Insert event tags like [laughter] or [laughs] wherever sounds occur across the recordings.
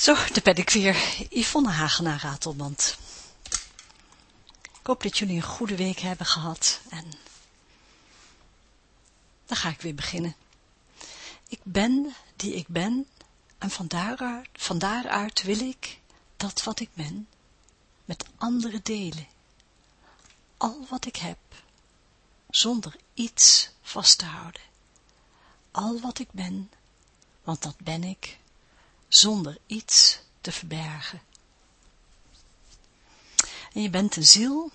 Zo, daar ben ik weer. Yvonne Hagenaar Ratelband. Ik hoop dat jullie een goede week hebben gehad. En dan ga ik weer beginnen. Ik ben die ik ben. En van van daaruit wil ik dat wat ik ben met anderen delen. Al wat ik heb, zonder iets vast te houden. Al wat ik ben, want dat ben ik, zonder iets te verbergen. En je bent een ziel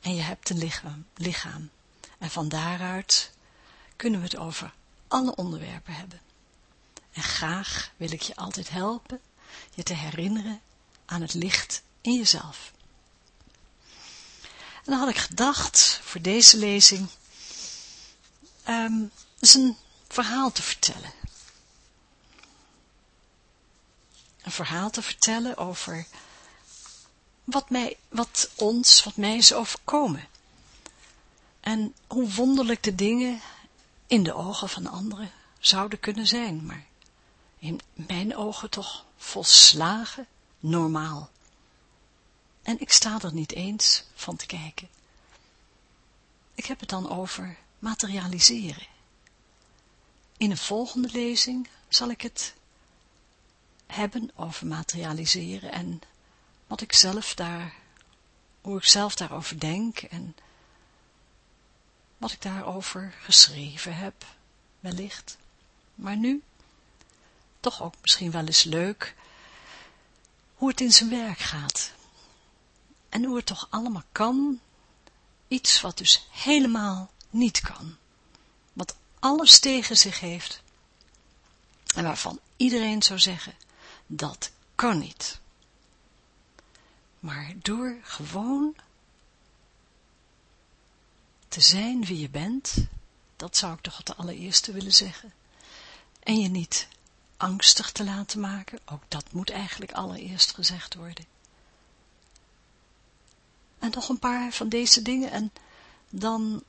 en je hebt een lichaam, lichaam. En van daaruit kunnen we het over alle onderwerpen hebben. En graag wil ik je altijd helpen je te herinneren aan het licht in jezelf. En dan had ik gedacht voor deze lezing um, eens een verhaal te vertellen. Een verhaal te vertellen over wat, mij, wat ons, wat mij is overkomen. En hoe wonderlijk de dingen in de ogen van anderen zouden kunnen zijn, maar in mijn ogen toch volslagen normaal. En ik sta er niet eens van te kijken. Ik heb het dan over materialiseren. In een volgende lezing zal ik het hebben over materialiseren en wat ik zelf daar, hoe ik zelf daarover denk en wat ik daarover geschreven heb, wellicht. Maar nu, toch ook misschien wel eens leuk, hoe het in zijn werk gaat. En hoe het toch allemaal kan, iets wat dus helemaal niet kan. Wat alles tegen zich heeft. En waarvan iedereen zou zeggen, dat kan niet. Maar door gewoon te zijn wie je bent, dat zou ik toch het allereerste willen zeggen, en je niet angstig te laten maken, ook dat moet eigenlijk allereerst gezegd worden. En nog een paar van deze dingen en dan,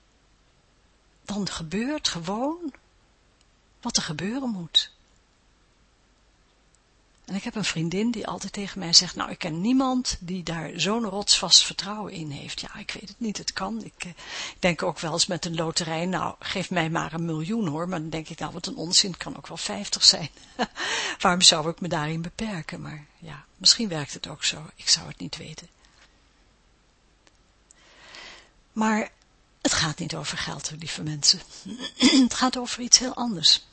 dan gebeurt gewoon wat er gebeuren moet. En ik heb een vriendin die altijd tegen mij zegt, nou ik ken niemand die daar zo'n rotsvast vertrouwen in heeft. Ja, ik weet het niet, het kan. Ik, eh, ik, denk ook wel eens met een loterij, nou geef mij maar een miljoen hoor. Maar dan denk ik, nou wat een onzin, het kan ook wel vijftig zijn. [laughs] Waarom zou ik me daarin beperken? Maar ja, misschien werkt het ook zo, ik zou het niet weten. Maar het gaat niet over geld, lieve mensen. [clears throat] het gaat over iets heel anders.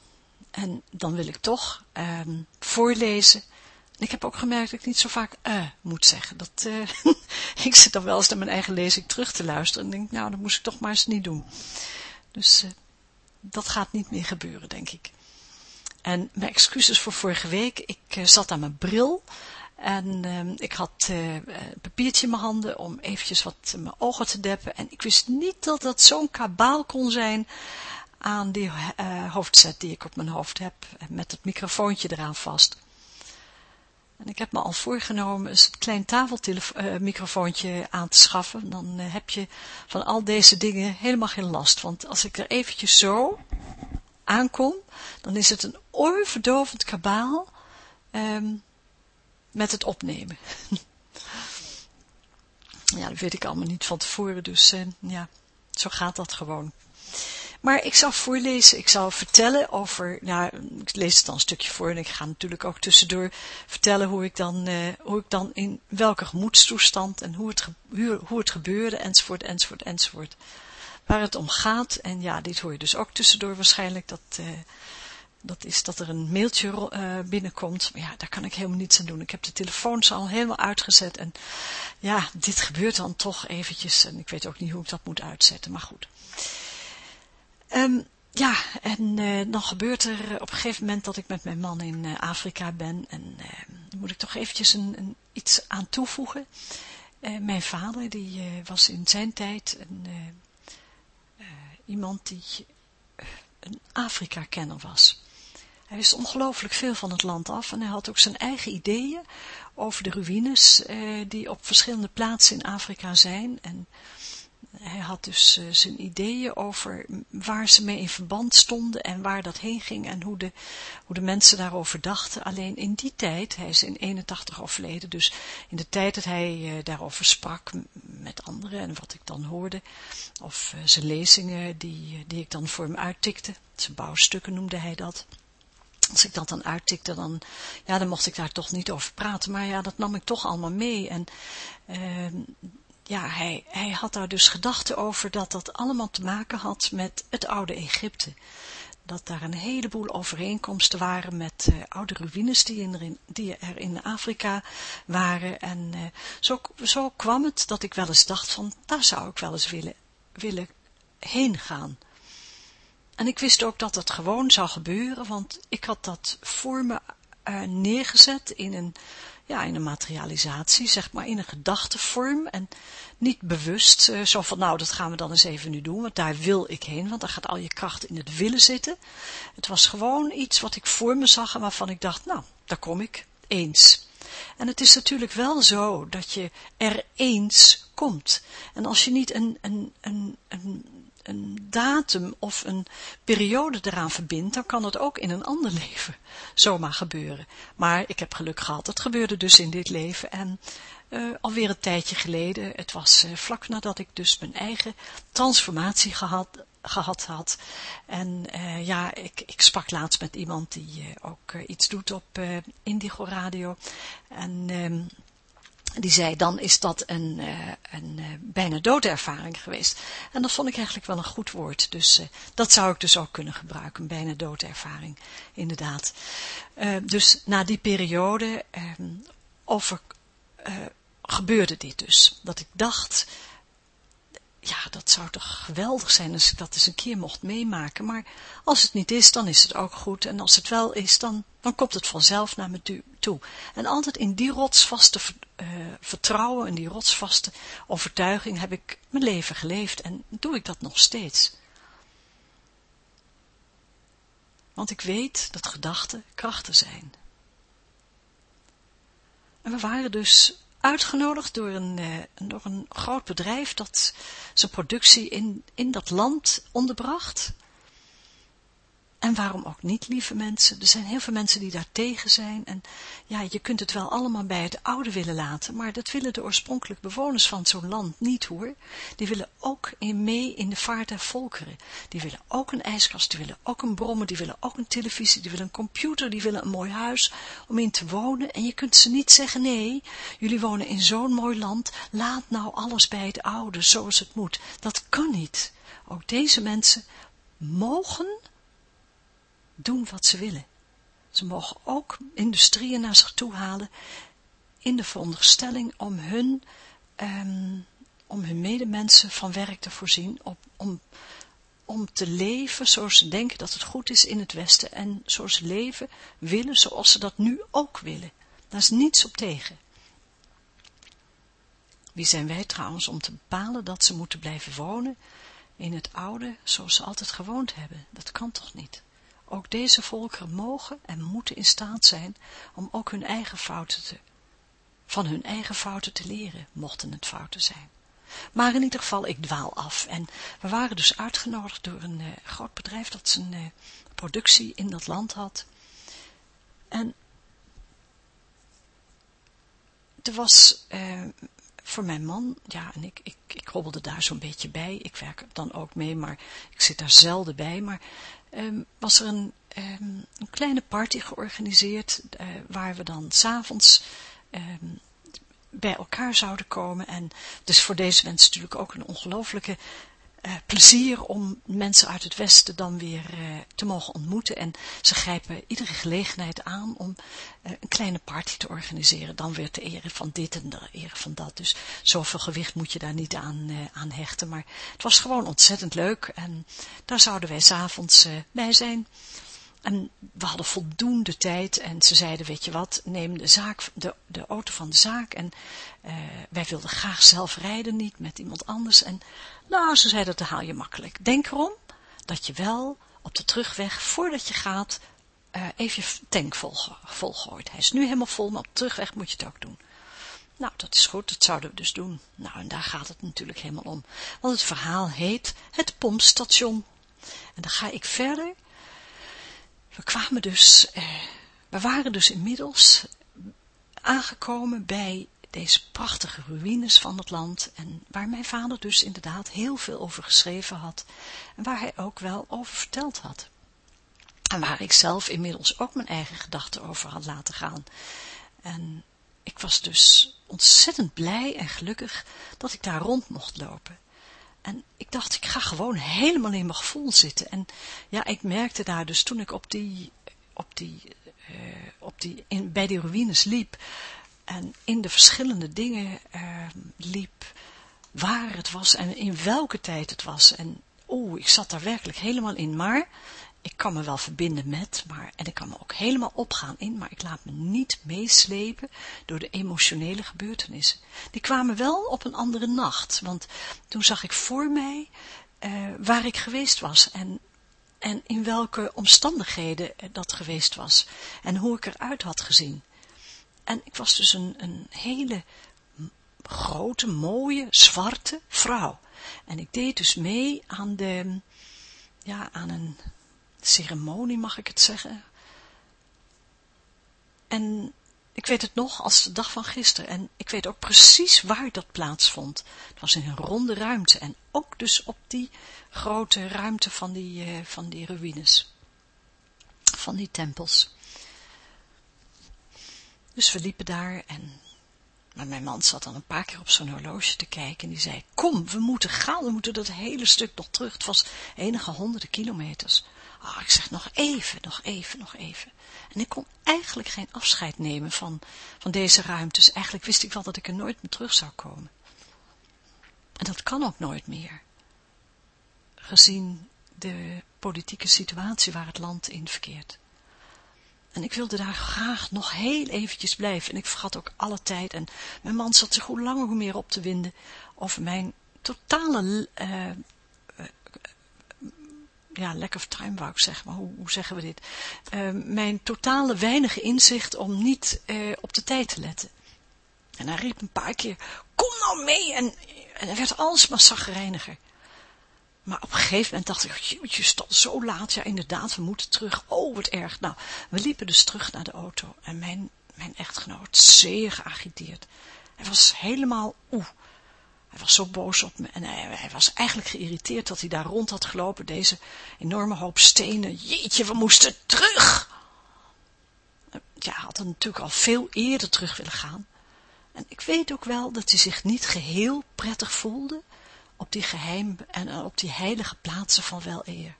En dan wil ik toch ehm, voorlezen. ik heb ook gemerkt dat ik niet zo vaak eh moet zeggen. Dat, uh, [laughs] ik zit dan wel eens naar mijn eigen lezing terug te luisteren. En denk, nou, dat moest ik toch maar eens niet doen. Dus uh, dat gaat niet meer gebeuren, denk ik. En mijn excuses voor vorige week. Ik uh, zat aan mijn bril. En uh, ik had een papiertje in mijn handen om eventjes wat mijn ogen te deppen. En ik wist niet dat dat zo'n kabaal kon zijn aan die uh, hoofdset die ik op mijn hoofd heb, met het microfoontje eraan vast. En ik heb me al voorgenomen een klein tafelmicrofoontje uh, aan te schaffen. Dan heb je van al deze dingen helemaal geen last. Want als ik er eventjes zo aankom, dan is het een oorverdovend kabaal um, met het opnemen. [laughs] ja, dat weet ik allemaal niet van tevoren, dus ja, zo gaat dat gewoon. Maar ik zal voorlezen, ik zal vertellen over, nou, ik lees het dan een stukje voor en ik ga natuurlijk ook tussendoor vertellen hoe ik dan, uh, hoe ik dan in welke gemoedstoestand en hoe het, hoe, het gebeurde, enzovoort, enzovoort, enzovoort. Waar het om gaat, en ja, dit hoor je dus ook tussendoor waarschijnlijk, dat, uh, dat is dat er een mailtje uh, binnenkomt. Maar ja, daar kan ik helemaal niets aan doen. Ik heb de telefoons al helemaal uitgezet en ja, dit gebeurt dan toch eventjes en ik weet ook niet hoe ik dat moet uitzetten, maar goed. Um, ja, en uh, dan gebeurt er op een gegeven moment dat ik met mijn man in uh, Afrika ben. En uh, dan moet ik toch eventjes een, een, iets aan toevoegen. mijn vader, die was in zijn tijd een, iemand die een Afrika-kenner was. Hij wist ongelooflijk veel van het land af en hij had ook zijn eigen ideeën over de ruïnes die op verschillende plaatsen in Afrika zijn. En hij had dus uh, zijn ideeën over waar ze mee in verband stonden en waar dat heen ging en hoe de, hoe de mensen daarover dachten. Alleen in die tijd, hij is in 81 overleden, dus in de tijd dat hij uh, daarover sprak met anderen en wat ik dan hoorde, of uh, zijn lezingen die, die ik dan voor hem uittikte, zijn bouwstukken noemde hij dat als ik dat dan uittikte, dan, ja, dan mocht ik daar toch niet over praten. Maar ja, dat nam ik toch allemaal mee. En uh, ja, hij, had daar dus gedachten over dat dat allemaal te maken had met het oude Egypte. Dat daar een heleboel overeenkomsten waren met uh, oude ruïnes die, in, die, er in Afrika waren. En uh, zo, zo kwam het dat ik wel eens dacht van, daar zou ik wel eens willen, willen heen gaan. En ik wist ook dat dat gewoon zou gebeuren, want ik had dat voor me uh, neergezet in een, ja, in een materialisatie, zeg maar, in een gedachtevorm en niet bewust, uh, zo van, nou, dat gaan we dan eens even nu doen, want daar wil ik heen, want daar gaat al je kracht in het willen zitten. Het was gewoon iets wat ik voor me zag en waarvan ik dacht, nou, daar kom ik, eens. En het is natuurlijk wel zo dat je er eens komt. En als je niet een, een, een, een een datum of een periode eraan verbindt, dan kan het ook in een ander [laughs] leven zomaar gebeuren. Maar ik heb geluk gehad, het gebeurde dus in dit leven en uh, alweer een tijdje geleden, het was uh, vlak nadat ik dus mijn eigen transformatie gehad, gehad had. En uh, ja, ik, ik sprak laatst met iemand die ook iets doet op Indigo Radio. En ehm, die zei, dan is dat een, uh, een uh, bijna doodervaring geweest. En dat vond ik eigenlijk wel een goed woord. Dus uh, dat zou ik dus ook kunnen gebruiken, een bijna doodervaring, inderdaad. dus na die periode ehm, over, gebeurde dit dus. Dat ik dacht, ja, dat zou toch geweldig zijn als ik dat eens een keer mocht meemaken. Maar als het niet is, dan is het ook goed. En als het wel is, dan, dan komt het vanzelf naar me toe. En altijd in die rotsvaste uh, vertrouwen, in die rotsvaste overtuiging heb ik mijn leven geleefd. En doe ik dat nog steeds. Want ik weet dat gedachten krachten zijn. En we waren dus uitgenodigd door een, uh, door een groot bedrijf dat zijn productie in, in dat land onderbracht. En waarom ook niet, lieve mensen? Er zijn heel veel mensen die daar tegen zijn. En ja, je kunt het wel allemaal bij het oude willen laten, maar dat willen de oorspronkelijk bewoners van zo'n land niet hoor. Die willen ook in mee in de vaart der volkeren. Die willen ook een ijskast, die willen ook een brommer, die willen ook een televisie, die willen een computer, die willen een mooi huis om in te wonen. En je kunt ze niet zeggen, nee, jullie wonen in zo'n mooi land, laat nou alles bij het oude, zoals het moet. Dat kan niet. Ook deze mensen mogen doen wat ze willen. Ze mogen ook industrieën naar zich toe halen in de veronderstelling om hun, um, om hun medemensen van werk te voorzien, op, om, om te leven zoals ze denken dat het goed is in het Westen en zoals ze leven willen zoals ze dat nu ook willen. Daar is niets op tegen. Wie zijn wij trouwens om te bepalen dat ze moeten blijven wonen in het oude zoals ze altijd gewoond hebben? Dat kan toch niet? Ook deze volkeren mogen en moeten in staat zijn om ook hun eigen fouten te, van hun eigen fouten te leren, mochten het fouten zijn. Maar in ieder geval, ik dwaal af. En we waren dus uitgenodigd door een uh, groot bedrijf dat zijn uh, productie in dat land had. En er was uh, voor mijn man, ja, en ik, ik, ik hobbelde daar zo'n beetje bij. Ik werk dan ook mee, maar ik zit daar zelden bij. Maar um, was er een, um, een, kleine party georganiseerd, uh, waar we dan s'avonds um, bij elkaar zouden komen. En dus voor deze mensen natuurlijk ook een ongelooflijke plezier om mensen uit het Westen dan weer uh, te mogen ontmoeten. En ze grijpen iedere gelegenheid aan om uh, een kleine party te organiseren. Dan weer te ere van dit en de ere van dat. Dus zoveel gewicht moet je daar niet aan, aan hechten. Maar het was gewoon ontzettend leuk. En daar zouden wij s'avonds bij zijn. En we hadden voldoende tijd en ze zeiden, weet je wat, neem de, zaak, de, de auto van de zaak. En uh, wij wilden graag zelf rijden, niet met iemand anders. En nou, ze zeiden, dat haal je makkelijk. Denk erom dat je wel op de terugweg, voordat je gaat, uh, even je tank vol, volgooit. Hij is nu helemaal vol, maar op de terugweg moet je het ook doen. Nou, dat is goed, dat zouden we dus doen. Nou, en daar gaat het natuurlijk helemaal om. Want het verhaal heet het pompstation. En dan ga ik verder. We kwamen dus, eh, we waren dus inmiddels aangekomen bij deze prachtige ruïnes van het land en waar mijn vader dus inderdaad heel veel over geschreven had en waar hij ook wel over verteld had. En waar ik zelf inmiddels ook mijn eigen gedachten over had laten gaan. En ik was dus ontzettend blij en gelukkig dat ik daar rond mocht lopen. En ik dacht, ik ga gewoon helemaal in mijn gevoel zitten. En ja, ik merkte daar dus toen ik op die, op die, uh, op die, in, bij die ruïnes liep, en in de verschillende dingen uh, liep, waar het was en in welke tijd het was. En oeh, ik zat daar werkelijk helemaal in, maar ik kan me wel verbinden met, maar, en ik kan me ook helemaal opgaan in, maar ik laat me niet meeslepen door de emotionele gebeurtenissen. Die kwamen wel op een andere nacht, want toen zag ik voor mij uh, waar ik geweest was en, en in welke omstandigheden dat geweest was en hoe ik eruit had gezien. En ik was dus een, een hele grote, mooie, zwarte vrouw. En ik deed dus mee aan de, ja, aan een ceremonie, mag ik het zeggen. En ik weet het nog als de dag van gisteren. En ik weet ook precies waar dat plaatsvond. Het was in een ronde ruimte. En ook dus op die grote ruimte van die, uh, van die ruïnes. Van die tempels. Dus we liepen daar en maar mijn man zat dan een paar keer op zo'n horloge te kijken en die zei, kom, we moeten gaan, we moeten dat hele stuk nog terug. Het was enige honderden kilometers. Ah, ik zeg, nog even, nog even, nog even. En ik kon eigenlijk geen afscheid nemen van, van deze ruimtes. Eigenlijk wist ik wel dat ik er nooit meer terug zou komen. En dat kan ook nooit meer. Gezien de politieke situatie waar het land in verkeert. En ik wilde daar graag nog heel eventjes blijven. En ik vergat ook alle tijd. En mijn man zat zich hoe langer hoe meer op te winden over mijn totale, uh, ja, lack of time wou ik zeggen, maar hoe, hoe zeggen we dit? Uh, mijn totale weinige inzicht om niet uh, op de tijd te letten. En hij riep een paar keer, kom nou mee! En, en hij werd alsmaar zagrijniger. Maar op een gegeven moment dacht ik, je stond zo laat, ja inderdaad, we moeten terug. Oh, wat erg. Nou, we liepen dus terug naar de auto en mijn, mijn echtgenoot, zeer geagiteerd. Hij was helemaal, oeh, hij was zo boos op me en hij, was eigenlijk geïrriteerd dat hij daar rond had gelopen, deze enorme hoop stenen. Jeetje, we moesten terug! Ja, hij had natuurlijk al veel eerder terug willen gaan. En ik weet ook wel dat hij zich niet geheel prettig voelde op die geheim en op die heilige plaatsen van wel eer.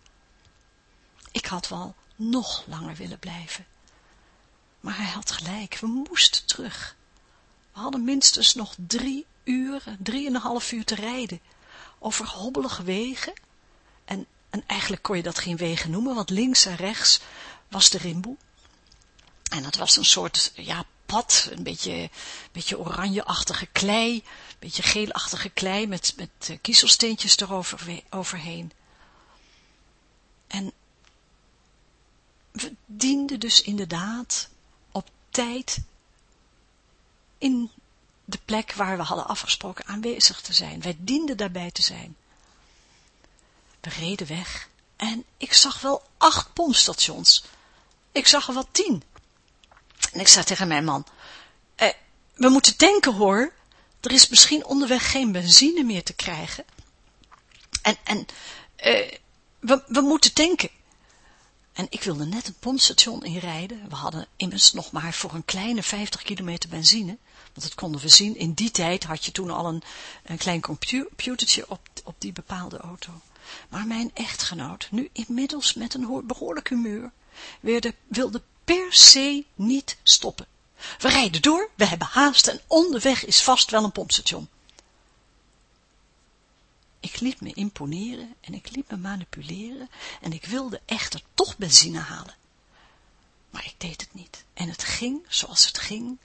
Ik had wel nog langer willen blijven. Maar hij had gelijk, we moesten terug. We hadden minstens nog drie uur, drieënhalf uur te rijden, over hobbelige wegen. En, en eigenlijk kon je dat geen wegen noemen, want links en rechts was de rimboe. En dat was een soort, ja, pad, een beetje, beetje oranjeachtige klei, een beetje geelachtige klei met, met uh, kiezelsteentjes eroverheen. En we dienden dus inderdaad op tijd in de plek waar we hadden afgesproken aanwezig te zijn. Wij dienden daarbij te zijn. We reden weg en ik zag wel acht pompstations. Ik zag er wel tien. En ik zei tegen mijn man, eh, we moeten tanken hoor. Er is misschien onderweg geen benzine meer te krijgen. En, en eh, we, we moeten tanken. En ik wilde net een pompstation inrijden. We hadden immers nog maar voor een kleine 50 kilometer benzine. Want dat konden we zien. In die tijd had je toen al een, een klein computertje op, op die bepaalde auto. Maar mijn echtgenoot, nu inmiddels met een behoorlijk humeur, wilde per se niet stoppen. We rijden door, we hebben haast en onderweg is vast wel een pompstation. Ik liet me imponeren en ik liet me manipuleren en ik wilde echter toch benzine halen. Maar ik deed het niet en het ging zoals het ging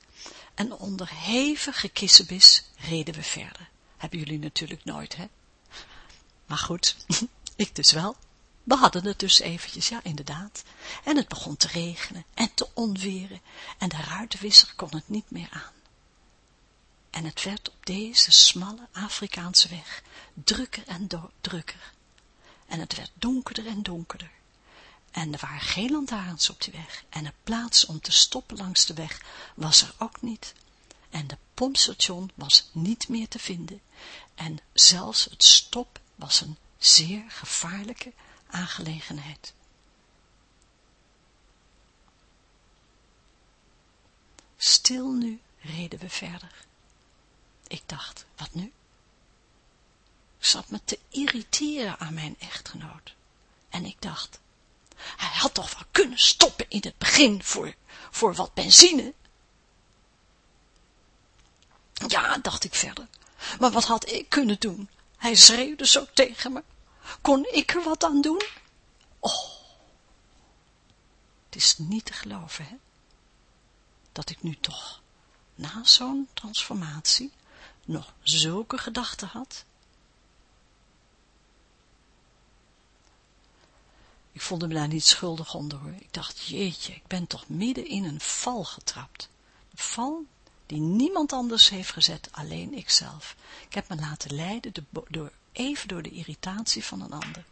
en onder hevige kissenbis reden we verder. Hebben jullie natuurlijk nooit, hè? Maar goed, [laughs] ik dus wel. We hadden het dus eventjes, ja inderdaad. En het begon te regenen en te onweren en de ruitenwisser kon het niet meer aan. En het werd op deze smalle Afrikaanse weg drukker en drukker. En het werd donkerder en donkerder. En er waren geen lantaarns op die weg. En een plaats om te stoppen langs de weg was er ook niet. En de pompstation was niet meer te vinden. En zelfs het stop was een zeer gevaarlijke aangelegenheid. Stil nu reden we verder. Ik dacht, wat nu? Ik zat me te irriteren aan mijn echtgenoot. En ik dacht, hij had toch wel kunnen stoppen in het begin voor, voor wat benzine. Ja, dacht ik verder. Maar wat had ik kunnen doen? Hij schreeuwde zo tegen me. Kon ik er wat aan doen? Oh, het is niet te geloven, hè? Dat ik nu toch, na zo'n transformatie, nog zulke gedachten had. Ik voelde me daar niet schuldig onder hoor. Ik dacht, jeetje, ik ben toch midden in een val getrapt. Een val die niemand anders heeft gezet, alleen ikzelf. Ik heb me laten leiden door, even door de irritatie van een ander.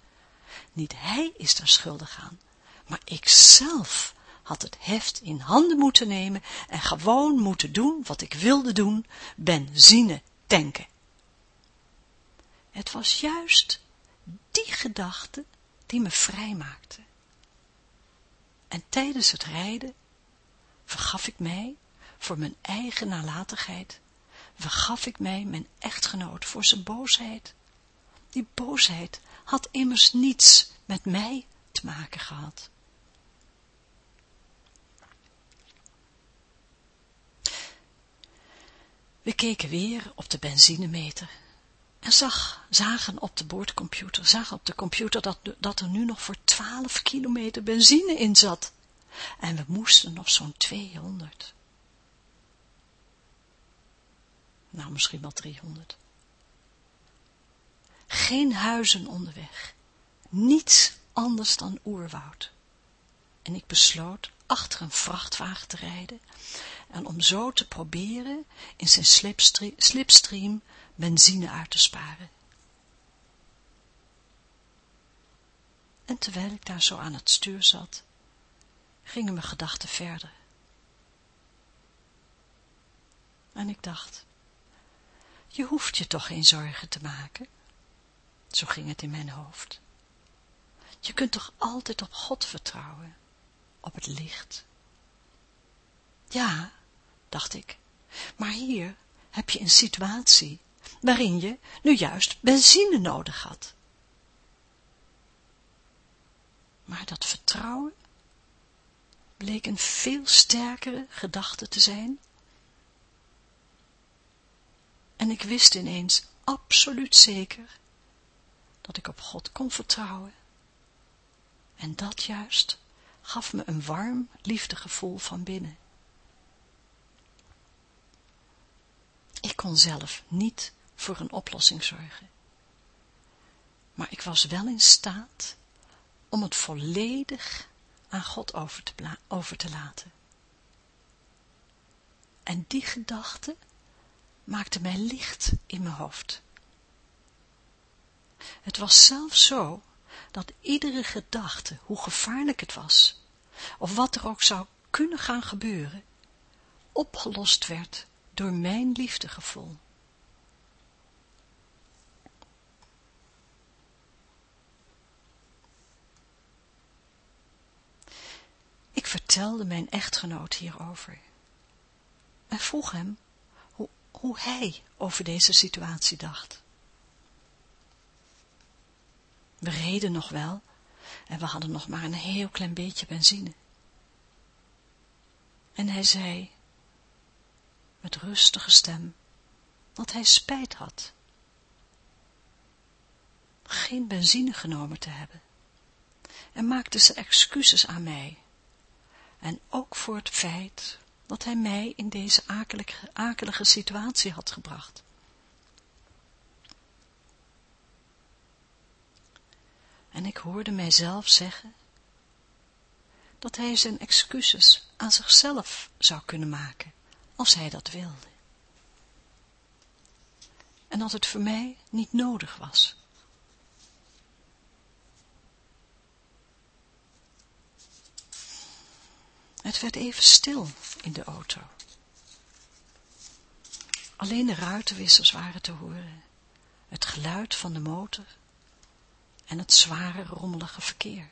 Niet hij is daar schuldig aan, maar ikzelf had het heft in handen moeten nemen en gewoon moeten doen wat ik wilde doen, benzine tanken. Het was juist die gedachte die me vrij maakte. En tijdens het rijden vergaf ik mij voor mijn eigen nalatigheid, vergaf ik mij mijn echtgenoot voor zijn boosheid. Die boosheid had immers niets met mij te maken gehad. We keken weer op de benzinemeter en zag, zagen op de boordcomputer, zagen op de computer dat, dat er nu nog voor 12 kilometer benzine in zat. En we moesten nog zo'n 200. Nou, misschien wel 300. Geen huizen onderweg. Niets anders dan oerwoud. En ik besloot achter een vrachtwagen te rijden en om zo te proberen in zijn slipstream benzine uit te sparen. En terwijl ik daar zo aan het stuur zat, gingen mijn gedachten verder. En ik dacht, je hoeft je toch geen zorgen te maken? Zo ging het in mijn hoofd. Je kunt toch altijd op God vertrouwen, op het licht. Ja, dacht ik, maar hier heb je een situatie waarin je nu juist benzine nodig had. Maar dat vertrouwen bleek een veel sterkere gedachte te zijn. En ik wist ineens absoluut zeker dat ik op God kon vertrouwen. En dat juist gaf me een warm liefdegevoel van binnen. Ik kon zelf niet voor een oplossing zorgen. Maar ik was wel in staat om het volledig aan God over te, over te laten. En die gedachte maakte mij licht in mijn hoofd. Het was zelfs zo, dat iedere gedachte, hoe gevaarlijk het was, of wat er ook zou kunnen gaan gebeuren, opgelost werd door mijn liefdegevoel. Ik vertelde mijn echtgenoot hierover en vroeg hem hoe, hoe hij over deze situatie dacht. We reden nog wel en we hadden nog maar een heel klein beetje benzine. En hij zei, met rustige stem, dat hij spijt had. Geen benzine genomen te hebben. En maakte zijn excuses aan mij. En ook voor het feit dat hij mij in deze akelige, akelige situatie had gebracht. En ik hoorde mijzelf zeggen dat hij zijn excuses aan zichzelf zou kunnen maken, als hij dat wilde. en dat het voor mij niet nodig was. Het werd even stil in de auto. Alleen de ruitenwissers waren te horen, het geluid van de motor en het zware rommelige verkeer.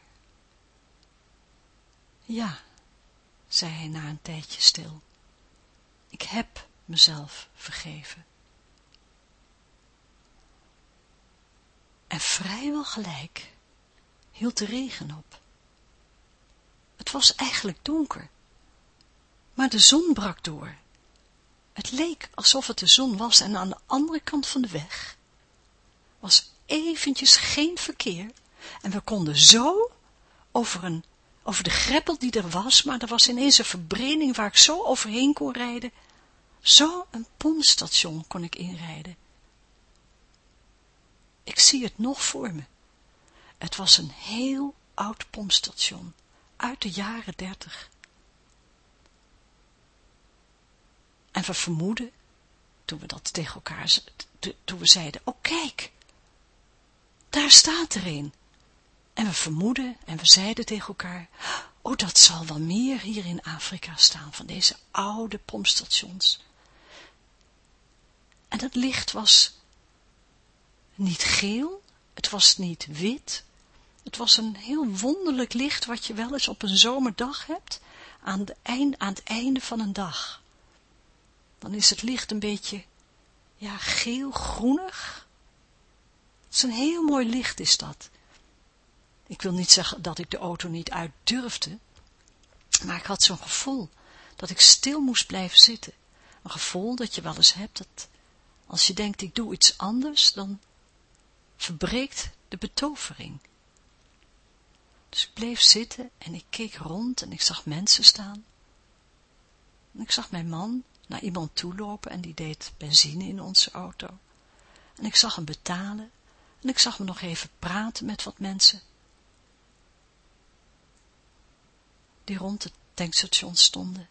Ja, zei hij na een tijdje stil, ik heb mezelf vergeven. En vrijwel gelijk hield de regen op. Het was eigenlijk donker, maar de zon brak door. Het leek alsof het de zon was en aan de andere kant van de weg was eventjes geen verkeer en we konden zo over, een, over de greppel die er was, maar er was ineens een verbreding waar ik zo overheen kon rijden. Zo een pompstation kon ik inrijden. Ik zie het nog voor me. Het was een heel oud pompstation, uit de jaren dertig. En we vermoeden, toen we dat tegen elkaar, toen we zeiden, oh kijk, daar staat er een. En we vermoeden en we zeiden tegen elkaar, oh dat zal wel meer hier in Afrika staan, van deze oude pompstations. En het licht was niet geel, het was niet wit, het was een heel wonderlijk licht wat je wel eens op een zomerdag hebt, aan, eind, aan het einde van een dag. Dan is het licht een beetje, ja, geel-groenig. Het is een heel mooi licht is dat. Ik wil niet zeggen dat ik de auto niet uit durfde, maar ik had zo'n gevoel dat ik stil moest blijven zitten. Een gevoel dat je wel eens hebt, dat als je denkt ik doe iets anders, dan verbreekt de betovering. Dus ik bleef zitten en ik keek rond en ik zag mensen staan. En ik zag mijn man naar iemand toe lopen en die deed benzine in onze auto. En ik zag hem betalen en ik zag me nog even praten met wat mensen. Die rond het tankstation stonden.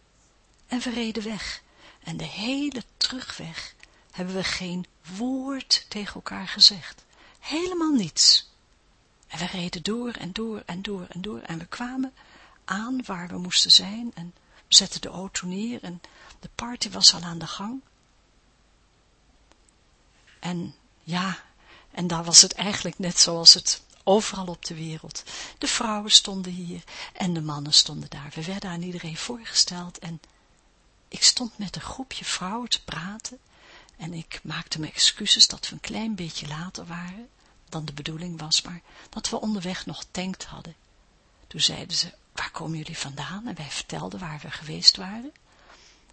En we reden weg. En de hele terugweg hebben we geen woord tegen elkaar gezegd. Helemaal niets. En we reden door en door en door en door. En we kwamen aan waar we moesten zijn. En we zetten de auto neer. En de party was al aan de gang. En ja, en daar was het eigenlijk net zoals het overal op de wereld. De vrouwen stonden hier en de mannen stonden daar. We werden aan iedereen voorgesteld en ik stond met een groepje vrouwen te praten en ik maakte me excuses dat we een klein beetje later waren dan de bedoeling was, maar dat we onderweg nog tankt hadden. Toen zeiden ze, waar komen jullie vandaan? En wij vertelden waar we geweest waren.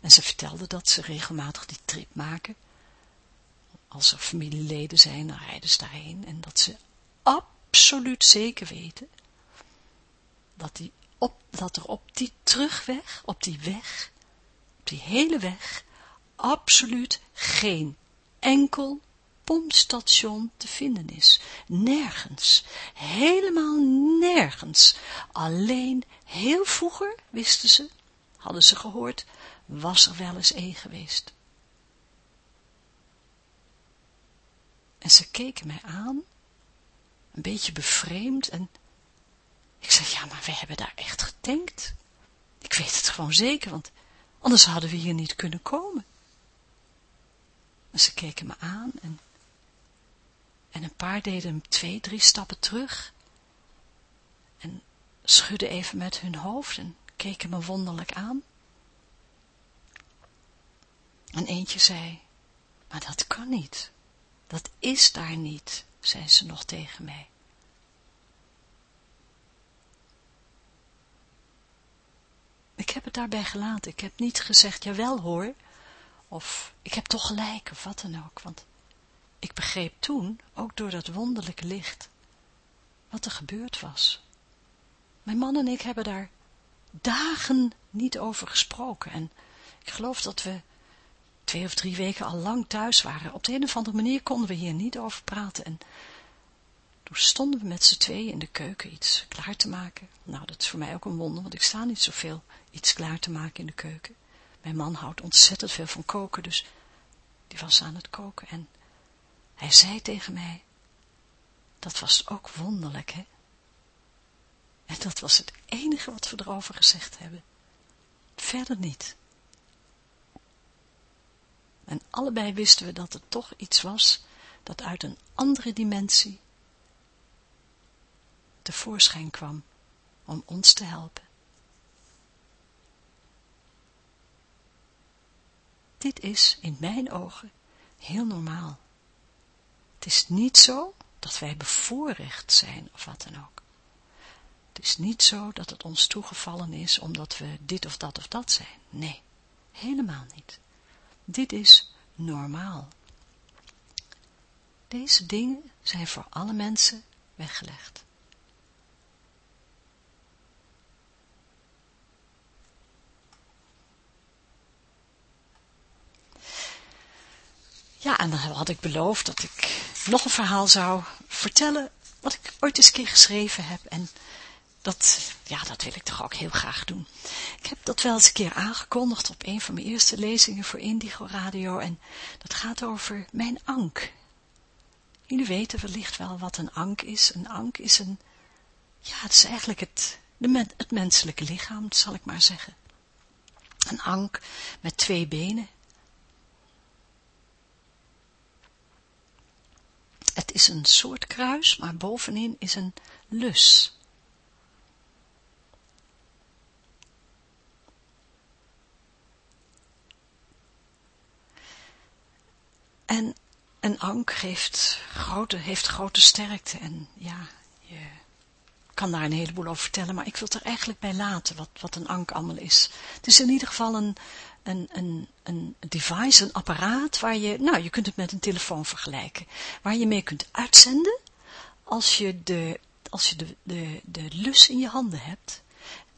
En ze vertelden dat ze regelmatig die trip maken. Als er familieleden zijn, dan rijden ze daarheen. En dat ze absoluut zeker weten dat, die op, dat er op die terugweg, op die weg, op die hele weg, absoluut geen enkel pompstation te vinden is. Nergens, helemaal nergens. Alleen heel vroeger, wisten ze, hadden ze gehoord, was er wel eens één geweest. En ze keken mij aan, een beetje bevreemd, en ik zei, ja, maar we hebben daar echt getankt. Ik weet het gewoon zeker, want anders hadden we hier niet kunnen komen. En ze keken me aan en, en een paar deden twee, drie stappen terug en schudden even met hun hoofd en keken me wonderlijk aan. En eentje zei, maar dat kan niet. Dat is daar niet, zei ze nog tegen mij. Ik heb het daarbij gelaten. Ik heb niet gezegd, jawel hoor. Of ik heb toch gelijk, of wat dan ook. Want ik begreep toen, ook door dat wonderlijke licht, wat er gebeurd was. Mijn man en ik hebben daar dagen niet over gesproken. En ik geloof dat we twee of drie weken al lang thuis waren. Op de een of andere manier konden we hier niet over praten. En toen stonden we met z'n tweeën in de keuken iets klaar te maken. Nou, dat is voor mij ook een wonder, want ik sta niet zoveel iets klaar te maken in de keuken. Mijn man houdt ontzettend veel van koken, dus die was aan het koken. En Hij zei tegen mij, dat was ook wonderlijk, hè? En dat was het enige wat we erover gezegd hebben. Verder niet. En allebei wisten we dat het toch iets was dat uit een andere dimensie tevoorschijn kwam om ons te helpen. Dit is in mijn ogen heel normaal. Het is niet zo dat wij bevoorrecht zijn of wat dan ook. Het is niet zo dat het ons toegevallen is omdat we dit of dat of dat zijn. Nee, helemaal niet. Dit is normaal. Deze dingen zijn voor alle mensen weggelegd. Ja, en dan had ik beloofd dat ik nog een verhaal zou vertellen wat ik ooit eens een keer geschreven heb. En dat, ja, dat wil ik toch ook heel graag doen. Ik heb dat wel eens een keer aangekondigd op een van mijn eerste lezingen voor Indigo Radio. En dat gaat over mijn ank. Jullie weten wellicht wel wat een ank is. Een ank is een, ja, het is eigenlijk het, de, het menselijke lichaam, zal ik maar zeggen. Een ank met twee benen Het is een soort kruis, maar bovenin is een lus. En een ank heeft grote, heeft grote sterkte en ja, je kan daar een heleboel over vertellen, maar ik wil het er eigenlijk bij laten wat, wat een ank allemaal is. Het is in ieder geval een, een, een, een device, een apparaat waar je, nou je kunt het met een telefoon vergelijken, waar je mee kunt uitzenden als je de, als je de, de, de lus in je handen hebt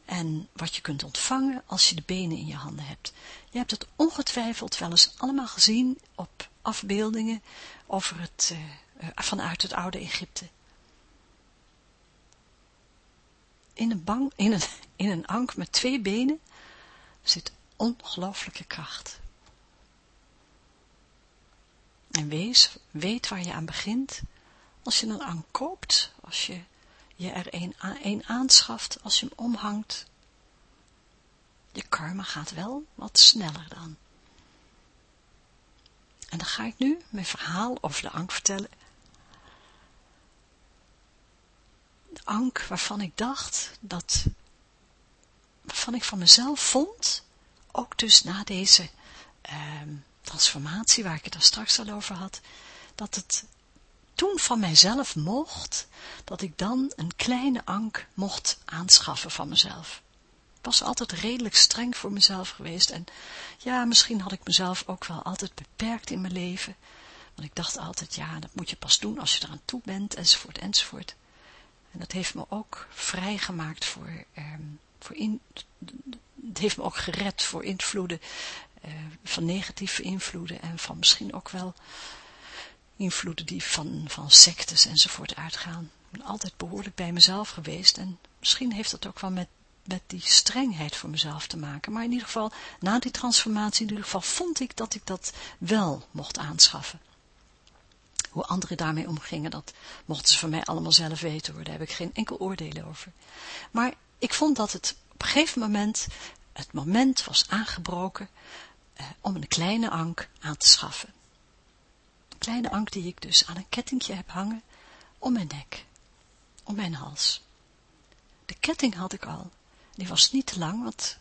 en wat je kunt ontvangen als je de benen in je handen hebt. Je hebt het ongetwijfeld wel eens allemaal gezien op afbeeldingen over het, uh, vanuit het oude Egypte. In een, bang, in, een, in een ank met twee benen zit ongelooflijke kracht. En wees, weet waar je aan begint, als je een aan koopt, als je je er een, een aanschaft, als je hem omhangt. Je karma gaat wel wat sneller dan. En dan ga ik nu mijn verhaal over de ank vertellen. De ank waarvan ik dacht dat, waarvan ik van mezelf vond ook dus na deze ehm, transformatie, waar ik het er straks al over had, dat het toen van mijzelf mocht, dat ik dan een kleine ank mocht aanschaffen van mezelf. Ik was altijd redelijk streng voor mezelf geweest en ja, misschien had ik mezelf ook wel altijd beperkt in mijn leven, want ik dacht altijd, ja, dat moet je pas doen als je eraan toe bent, enzovoort, enzovoort. En dat heeft me ook vrijgemaakt voor, ehm, voor in, het heeft me ook gered voor invloeden, uh, van negatieve invloeden en van misschien ook wel invloeden die van, van sectes enzovoort uitgaan. Ik ben altijd behoorlijk bij mezelf geweest en misschien heeft dat ook wel met, met die strengheid voor mezelf te maken. Maar in ieder geval, na die transformatie, in ieder geval vond ik dat ik dat wel mocht aanschaffen. Hoe anderen daarmee omgingen, dat mochten ze van mij allemaal zelf weten hoor, daar heb ik geen enkel oordeel over. Maar ik vond dat het op een gegeven moment het moment was aangebroken eh, om een kleine ank aan te schaffen. Een kleine ank die ik dus aan een kettingje heb hangen om mijn nek, om mijn hals. De ketting had ik al, die was niet te lang, want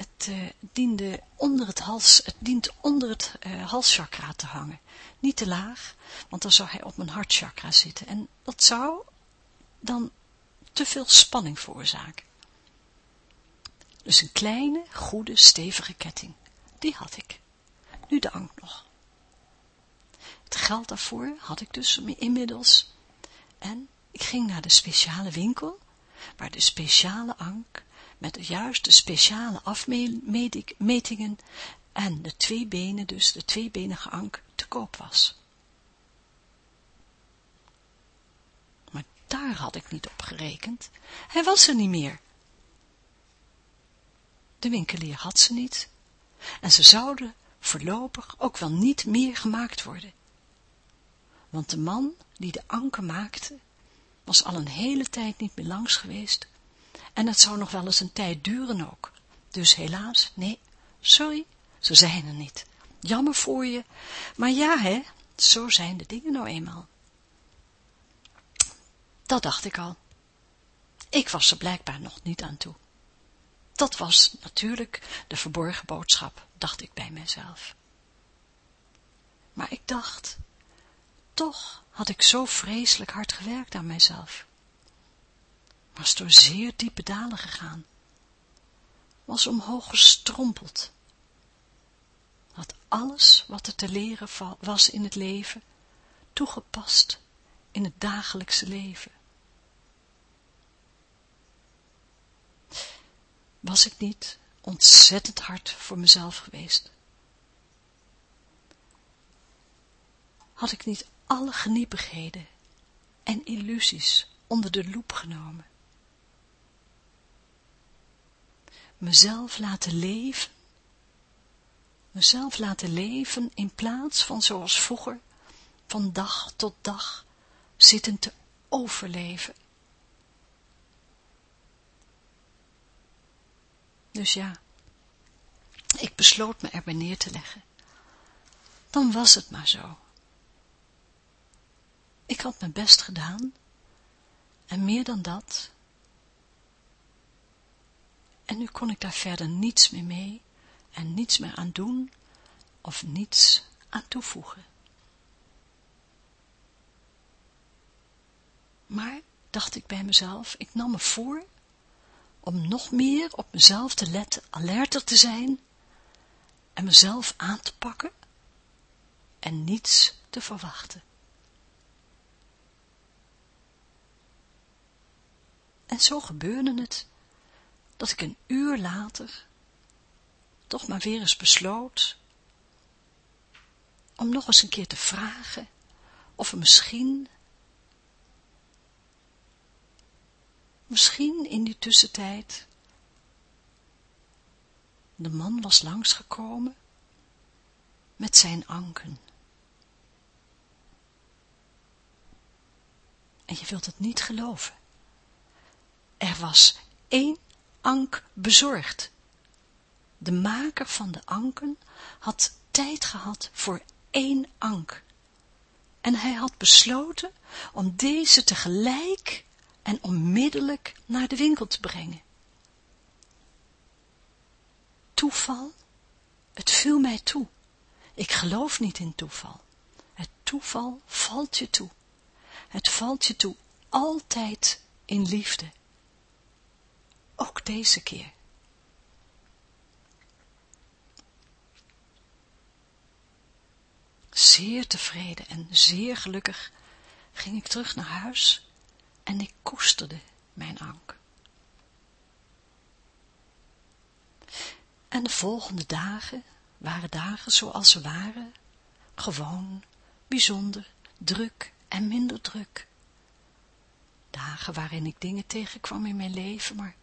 het uh, diende onder het hals, het dient onder het uh, halschakra te hangen. Niet te laag, want dan zou hij op mijn hartchakra zitten. En dat zou dan te veel spanning veroorzaken. Dus een kleine, goede, stevige ketting. Die had ik. Nu de ank nog. Het geld daarvoor had ik dus inmiddels. En ik ging naar de speciale winkel, waar de speciale ank, met de speciale afmetingen en de twee benen, dus de tweebenige ank, te koop was. Maar daar had ik niet op gerekend. Hij was er niet meer. De winkelier had ze niet. En ze zouden voorlopig ook wel niet meer gemaakt worden. Want de man die de anker maakte, was al een hele tijd niet meer langs geweest. En het zou nog wel eens een tijd duren ook. Dus helaas, nee, sorry, ze zijn er niet. Jammer voor je, maar ja hè, zo zijn de dingen nou eenmaal. Dat dacht ik al. Ik was er blijkbaar nog niet aan toe. Dat was natuurlijk de verborgen boodschap, dacht ik bij mezelf. Maar ik dacht, toch had ik zo vreselijk hard gewerkt aan mijzelf. Was door zeer diepe dalen gegaan. Was omhoog gestrompeld. Had alles wat er te leren was in het leven, toegepast in het dagelijkse leven. Was ik niet ontzettend hard voor mezelf geweest? Had ik niet alle geniepigheden en illusies onder de loep genomen? Mezelf laten leven, mezelf laten leven in plaats van zoals vroeger, van dag tot dag, zitten te overleven Dus ja, ik besloot me erbij neer te leggen. Dan was het maar zo. Ik had mijn best gedaan, en meer dan dat. En nu kon ik daar verder niets meer mee, en niets meer aan doen, of niets aan toevoegen. Maar, dacht ik bij mezelf, ik nam me voor om nog meer op mezelf te letten, alerter te zijn en mezelf aan te pakken en niets te verwachten. En zo gebeurde het, dat ik een uur later toch maar weer eens besloot om nog eens een keer te vragen of er misschien Misschien in die tussentijd. De man was langsgekomen met zijn anken. En je wilt het niet geloven. Er was één ank bezorgd. De maker van de anken had tijd gehad voor één ank. En hij had besloten om deze tegelijk en onmiddellijk naar de winkel te brengen. Toeval? Het viel mij toe. Ik geloof niet in toeval. Het toeval valt je toe. Het valt je toe altijd in liefde. Ook deze keer. Zeer tevreden en zeer gelukkig ging ik terug naar huis en ik koesterde mijn ank. En de volgende dagen waren dagen zoals ze waren, gewoon, bijzonder, druk en minder druk. Dagen waarin ik dingen tegenkwam in mijn leven, maar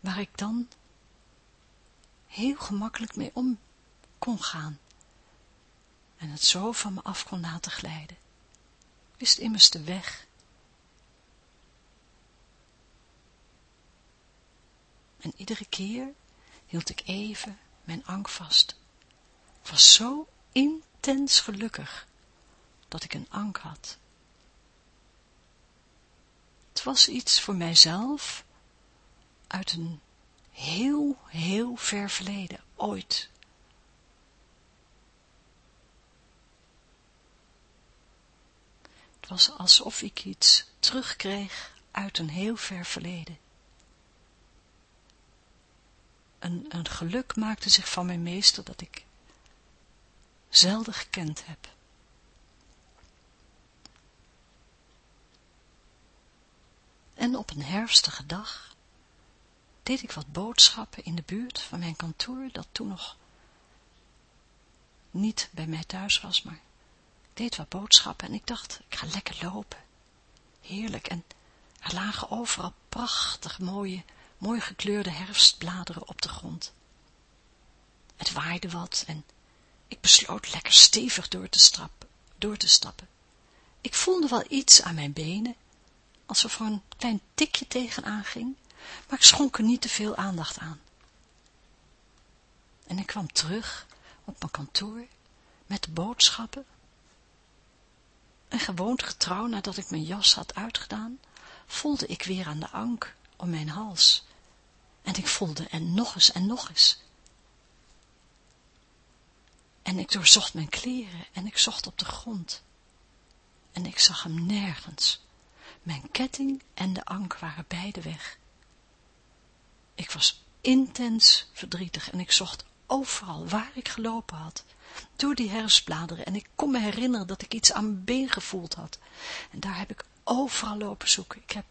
waar ik dan heel gemakkelijk mee om kon gaan en het zo van me af kon laten glijden. Wist immers de weg En iedere keer hield ik even mijn ank vast. Was zo intens gelukkig dat ik een ank had. Het was iets voor mijzelf uit een heel, heel ver verleden, ooit. Het was alsof ik iets terugkreeg uit een heel ver verleden een, een geluk maakte zich van mijn meester dat ik zelden gekend heb. En op een herfstige dag deed ik wat boodschappen in de buurt van mijn kantoor, dat toen nog niet bij mij thuis was, maar ik deed wat boodschappen en ik dacht, ik ga lekker lopen. Heerlijk, en er lagen overal prachtig mooie mooi gekleurde herfstbladeren op de grond. Het waaide wat en ik besloot lekker stevig door te, door te stappen. ik voelde wel iets aan mijn benen, alsof er een klein tikje tegenaan ging, maar ik schonk er niet te veel aandacht aan. En ik kwam terug op mijn kantoor met de boodschappen. En gewoon getrouw nadat ik mijn jas had uitgedaan, voelde ik weer aan de ank om mijn hals. En ik voelde en nog eens en nog eens. En ik doorzocht mijn kleren en ik zocht op de grond. En ik zag hem nergens. Mijn ketting en de ank waren beide weg. Ik was intens verdrietig en ik zocht overal waar ik gelopen had, door die herfstbladeren en ik kon me herinneren dat ik iets aan mijn been gevoeld had. En daar heb ik overal lopen zoeken. Ik heb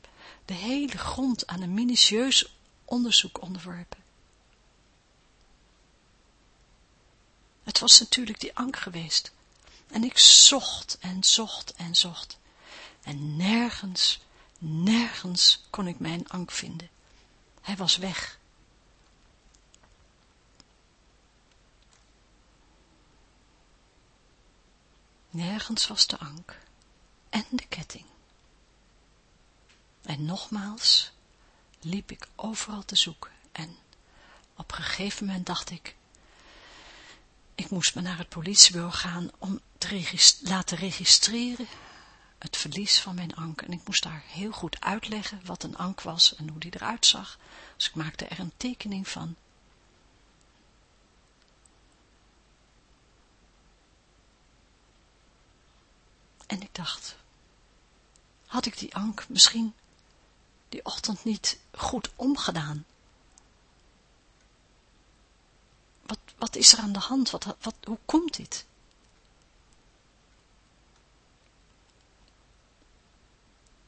de hele grond aan een minutieus onderzoek onderworpen. Het was natuurlijk die ank geweest. En ik zocht en zocht en zocht. En nergens, nergens kon ik mijn ank vinden. Hij was weg. Nergens was de ank en de ketting. En nogmaals liep ik overal te zoeken en op een gegeven moment dacht ik, ik moest me naar het politiebureau gaan om te laten registreren het verlies van mijn ank. En ik moest daar heel goed uitleggen wat een ank was en hoe die eruit zag. Dus ik maakte er een tekening van. En ik dacht, had ik die ank misschien die ochtend niet goed omgedaan? Wat, wat is er aan de hand? Wat, wat, hoe komt dit?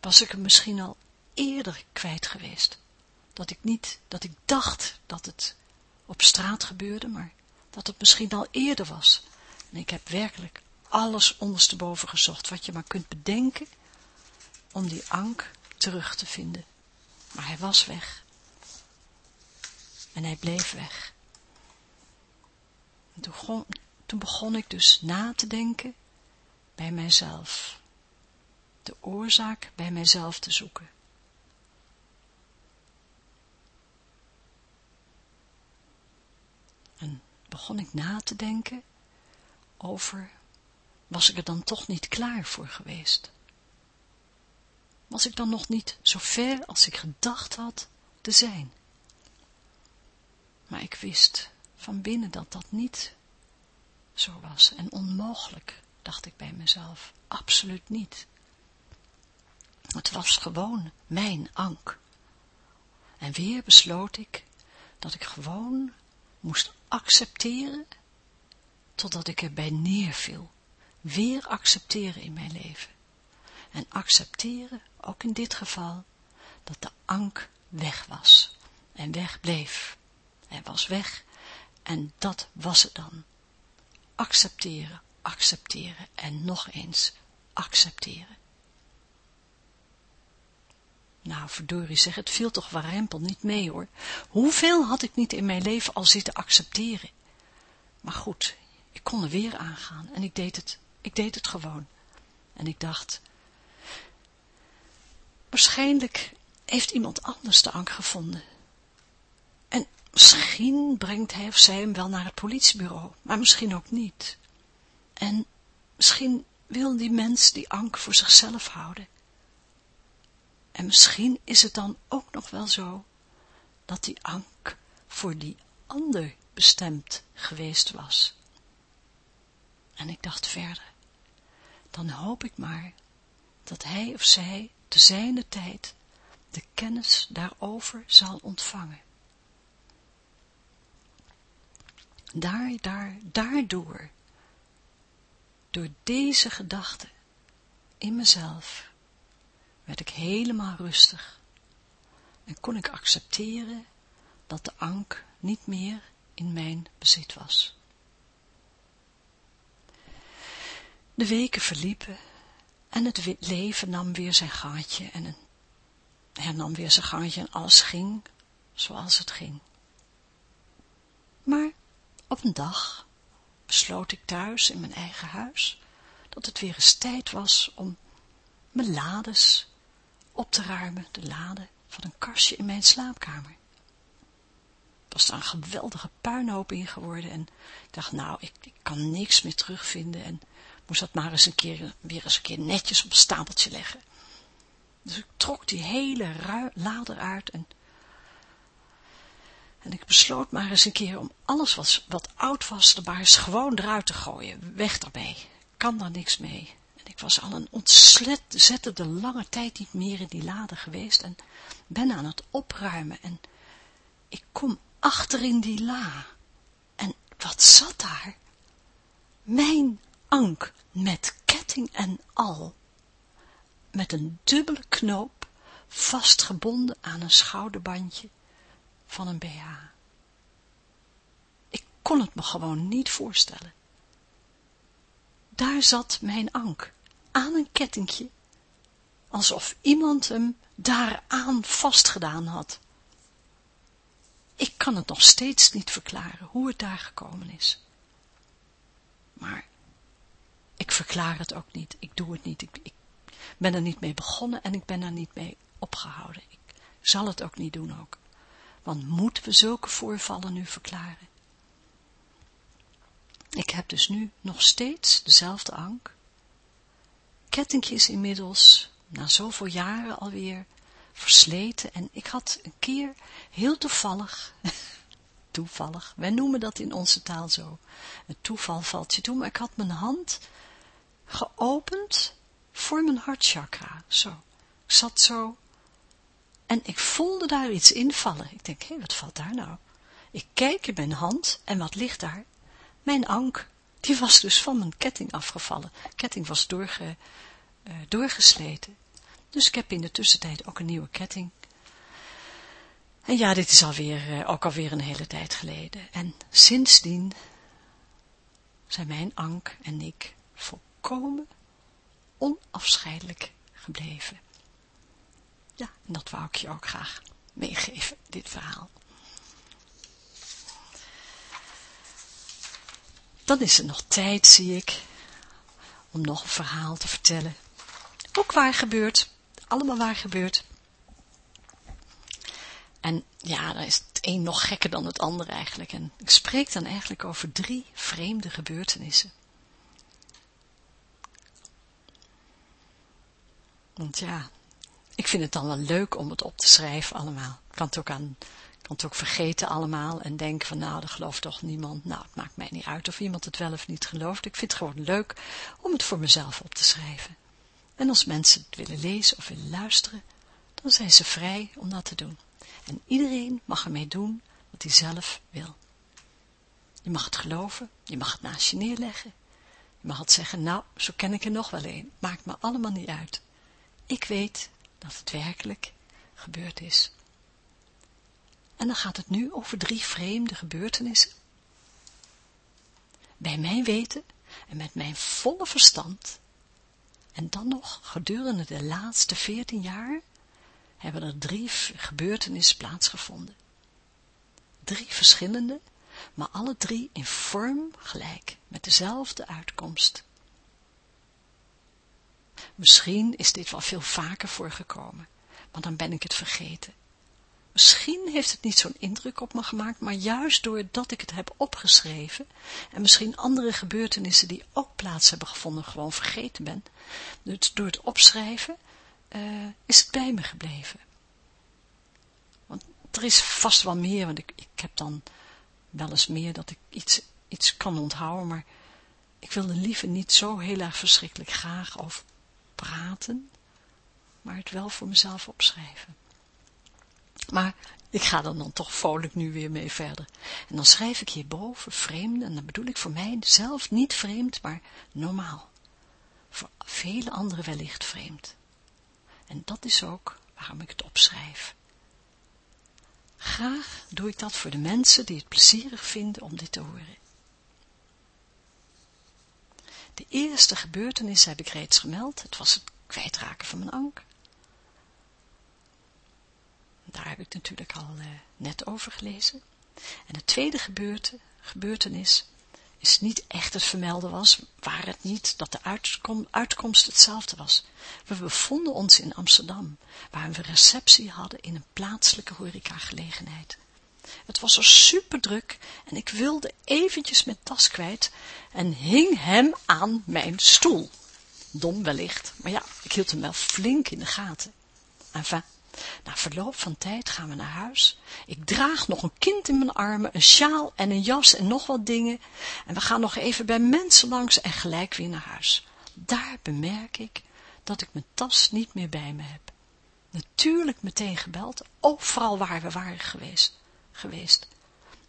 Was ik hem misschien al eerder kwijt geweest? Dat ik niet, dat ik dacht dat het op straat gebeurde, maar dat het misschien al eerder was. En ik heb werkelijk alles ondersteboven gezocht, wat je maar kunt bedenken, om die ank terug te vinden. Maar hij was weg. En hij bleef weg. En toen, toen begon ik dus na te denken bij mijzelf. De oorzaak bij mijzelf te zoeken. En begon ik na te denken over, was ik er dan toch niet klaar voor geweest? Was ik dan nog niet zo ver als ik gedacht had te zijn? Maar ik wist van binnen dat dat niet zo was. En onmogelijk, dacht ik bij mezelf. Absoluut niet. Het was gewoon mijn ank. En weer besloot ik dat ik gewoon moest accepteren totdat ik erbij neerviel. Weer accepteren in mijn leven. En accepteren, ook in dit geval, dat de ank weg was en wegbleef. Hij was weg en dat was het dan. Accepteren, accepteren en nog eens accepteren. Nou, verdorie zeg, het viel toch warempel niet mee hoor. Hoeveel had ik niet in mijn leven al zitten accepteren? Maar goed, ik kon er weer aangaan en ik deed het, ik deed het gewoon. En ik dacht, waarschijnlijk heeft iemand anders de ank gevonden. En Misschien brengt hij of zij hem wel naar het politiebureau, maar misschien ook niet. En misschien wil die mens die Ank voor zichzelf houden. En misschien is het dan ook nog wel zo, dat die Ank voor die ander bestemd geweest was. En ik dacht verder, dan hoop ik maar, dat hij of zij te zijne tijd de kennis daarover zal ontvangen. daar, daar, daardoor, door deze gedachte in mezelf, werd ik helemaal rustig en kon ik accepteren dat de ank niet meer in mijn bezit was. De weken verliepen en het leven nam weer zijn gangetje en hij nam weer zijn gangetje en alles ging zoals het ging. Maar op een dag besloot ik thuis in mijn eigen huis, dat het weer eens tijd was om mijn lades op te ruimen, de lade van een kastje in mijn slaapkamer. Het was daar een geweldige puinhoop in geworden en ik dacht, nou, ik, ik kan niks meer terugvinden en moest dat maar eens een keer, weer eens een keer netjes op een stapeltje leggen. Dus ik trok die hele lade uit en, en ik besloot maar eens een keer om alles wat, wat oud was, er maar eens gewoon eruit te gooien. Weg daarmee. Kan daar niks mee. Ik was al een ontzettende lange tijd niet meer in die lade geweest en ben aan het opruimen en ik kom achter in die la. En wat zat daar? Mijn ank met ketting en al met een dubbele knoop vastgebonden aan een schouderbandje van een BH. Ik kon het me gewoon niet voorstellen. Daar zat mijn ank, aan een kettingje, alsof iemand hem daaraan vastgedaan had. Ik kan het nog steeds niet verklaren hoe het daar gekomen is. Maar ik verklaar het ook niet, ik doe het niet, ik, ik ben er niet mee begonnen en ik ben er niet mee opgehouden. Ik zal het ook niet doen ook. Want moeten we zulke voorvallen nu verklaren? Ik heb dus nu nog steeds dezelfde ank. Kettingje is inmiddels, na zoveel jaren alweer, versleten. En ik had een keer, heel toevallig, [laughs] toevallig, wij noemen dat in onze taal zo, een toeval valt je toe, maar ik had mijn hand geopend voor mijn hartchakra, zo. Ik zat zo en ik voelde daar iets invallen. Ik denk, hé, wat valt daar nou? Ik kijk in mijn hand en wat ligt daar? Mijn ank, die was dus van mijn ketting afgevallen. ketting was doorge, uh, doorgesleten. Dus ik heb in de tussentijd ook een nieuwe ketting. En ja, dit is alweer, uh, ook alweer een hele tijd geleden. En sindsdien zijn mijn ank en ik volkomen onafscheidelijk gebleven. Ja, en dat wou ik je ook graag meegeven, dit verhaal. Dan is er nog tijd, zie ik, om nog een verhaal te vertellen. Ook waar gebeurt, allemaal waar gebeurt. En ja, dan is het een nog gekker dan het ander eigenlijk. En ik spreek dan eigenlijk over drie vreemde gebeurtenissen. Want ja, ik vind het dan wel leuk om het op te schrijven allemaal. Ik kan het ook, aan, kan het ook vergeten allemaal en denken van nou, dat gelooft toch niemand. Nou, het maakt mij niet uit of iemand het wel of niet gelooft. Ik vind het gewoon leuk om het voor mezelf op te schrijven. En als mensen het willen lezen of willen luisteren, dan zijn ze vrij om dat te doen. En iedereen mag ermee doen wat hij zelf wil. Je mag het geloven, je mag het naast je neerleggen. Je mag het zeggen, nou, zo ken ik er nog wel een. Maakt me allemaal niet uit. Ik weet dat het werkelijk gebeurd is. En dan gaat het nu over drie vreemde gebeurtenissen. Bij mijn weten en met mijn volle verstand, en dan nog gedurende de laatste veertien jaar, hebben er drie gebeurtenissen plaatsgevonden. Drie verschillende, maar alle drie in vorm gelijk, met dezelfde uitkomst. Misschien is dit wel veel vaker voorgekomen, maar dan ben ik het vergeten. Misschien heeft het niet zo'n indruk op me gemaakt, maar juist doordat ik het heb opgeschreven en misschien andere gebeurtenissen die ook plaats hebben gevonden gewoon vergeten ben, dus door het opschrijven uh, is het bij me gebleven. Want er is vast wel meer, want ik, ik heb dan wel eens meer dat ik iets, iets kan onthouden, maar ik wil er liever niet zo heel erg verschrikkelijk graag over praten, maar het wel voor mezelf opschrijven. Maar ik ga er dan toch vrolijk nu weer mee verder. En dan schrijf ik hierboven vreemd, en dan bedoel ik voor mij zelf niet vreemd, maar normaal. Voor vele anderen wellicht vreemd. En dat is ook waarom ik het opschrijf. Graag doe ik dat voor de mensen die het plezierig vinden om dit te horen. De eerste gebeurtenis heb ik reeds gemeld. Het was het kwijtraken van mijn ank. Daar heb ik natuurlijk al uh, net over gelezen. En de tweede gebeurte, gebeurtenis is niet echt het vermelden was, waar het niet dat de uitkomst hetzelfde was. We bevonden ons in Amsterdam, waar we receptie hadden in een plaatselijke horecagelegenheid. Het was er super druk en ik wilde eventjes mijn tas kwijt en hing hem aan mijn stoel. Dom wellicht, maar ja, ik hield hem wel flink in de gaten. Enfin, na verloop van tijd gaan we naar huis. Ik draag nog een kind in mijn armen, een sjaal en een jas en nog wat dingen. En we gaan nog even bij mensen langs en gelijk weer naar huis. Daar bemerk ik dat ik mijn tas niet meer bij me heb. Natuurlijk meteen gebeld, overal waar we waren geweest. geweest.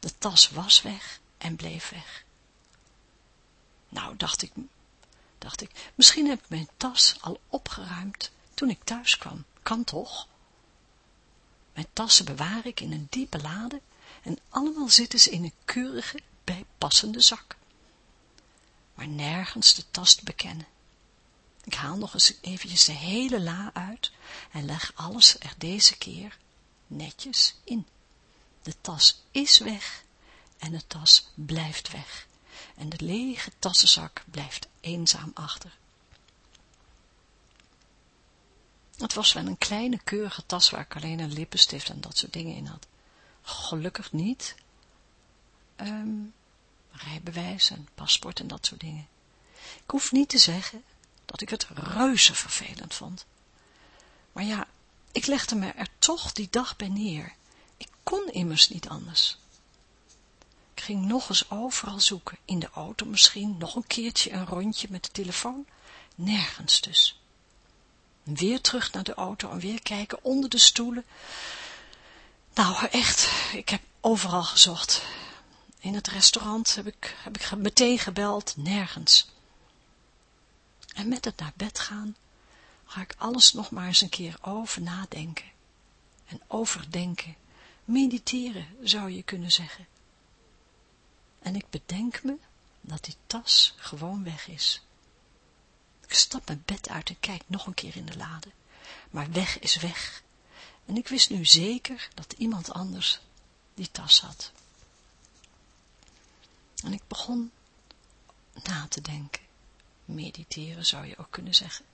De tas was weg en bleef weg. Nou, dacht ik, dacht ik, misschien heb ik mijn tas al opgeruimd toen ik thuis kwam. Kan toch? Mijn tassen bewaar ik in een diepe lade en allemaal zitten ze in een keurige, bijpassende zak. Maar nergens de tas te bekennen. Ik haal nog eens eventjes de hele la uit en leg alles er deze keer netjes in. De tas is weg en de tas blijft weg en de lege tassenzak blijft eenzaam achter. Het was wel een kleine keurige tas waar ik alleen een lippenstift en dat soort dingen in had. Gelukkig niet. Um, rijbewijs en paspoort en dat soort dingen. Ik hoef niet te zeggen dat ik het reuze vervelend vond. Maar ja, ik legde me er toch die dag bij neer. Ik kon immers niet anders. Ik ging nog eens overal zoeken, in de auto misschien, nog een keertje een rondje met de telefoon, nergens dus. Weer terug naar de auto en weer kijken onder de stoelen. Nou, echt, ik heb overal gezocht. In het restaurant heb ik, heb ik meteen gebeld, nergens. En met het naar bed gaan, ga ik alles nog maar eens een keer over nadenken. En overdenken, mediteren zou je kunnen zeggen. En ik bedenk me dat die tas gewoon weg is. Ik stap mijn bed uit en kijk nog een keer in de lade. Maar weg is weg. En ik wist nu zeker dat iemand anders die tas had. En ik begon na te denken. Mediteren zou je ook kunnen zeggen.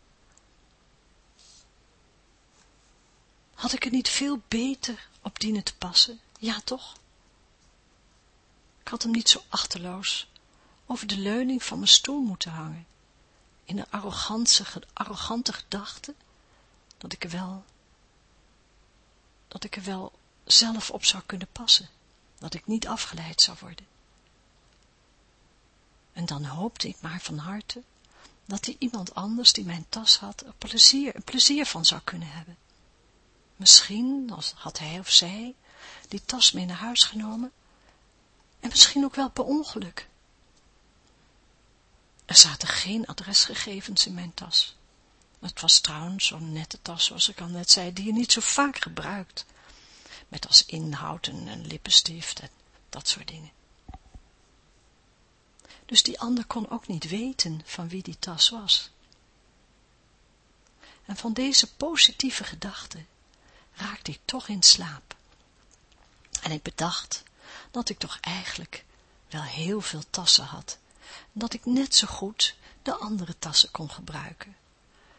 Had ik er niet veel beter op dienen te passen? Ja, toch? Ik had hem niet zo achterloos over de leuning van mijn stoel moeten hangen in een arrogante, arrogante gedachte, dat ik er wel, dat ik er wel zelf op zou kunnen passen, dat ik niet afgeleid zou worden. En dan hoopte ik maar van harte, dat die iemand anders die mijn tas had, er plezier, een plezier van zou kunnen hebben. Misschien had hij of zij die tas mee naar huis genomen, en misschien ook wel per ongeluk. Er zaten geen adresgegevens in mijn tas. Het was trouwens zo'n nette tas, zoals ik al net zei, die je niet zo vaak gebruikt. Met als inhoud een, lippenstift en dat soort dingen. Dus die ander kon ook niet weten van wie die tas was. En van deze positieve gedachte raakte ik toch in slaap. En ik bedacht dat ik toch eigenlijk wel heel veel tassen had dat ik net zo goed de andere tassen kon gebruiken.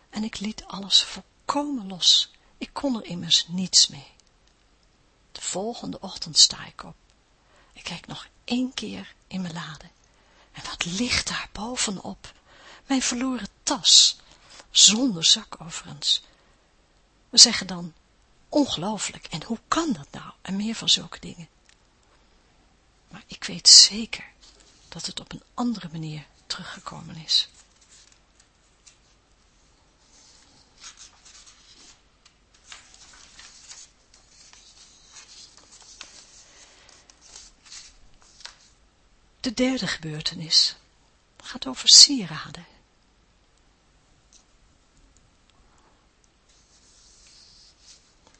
En ik liet alles volkomen los. Ik kon er immers niets mee. De volgende ochtend sta ik op. Ik kijk nog één keer in mijn lade. En wat ligt daar bovenop? Mijn verloren tas. Zonder zak overigens. We zeggen dan, ongelooflijk, en hoe kan dat nou? En meer van zulke dingen. Maar ik weet zeker dat het op een andere manier teruggekomen is. De derde gebeurtenis gaat over sieraden.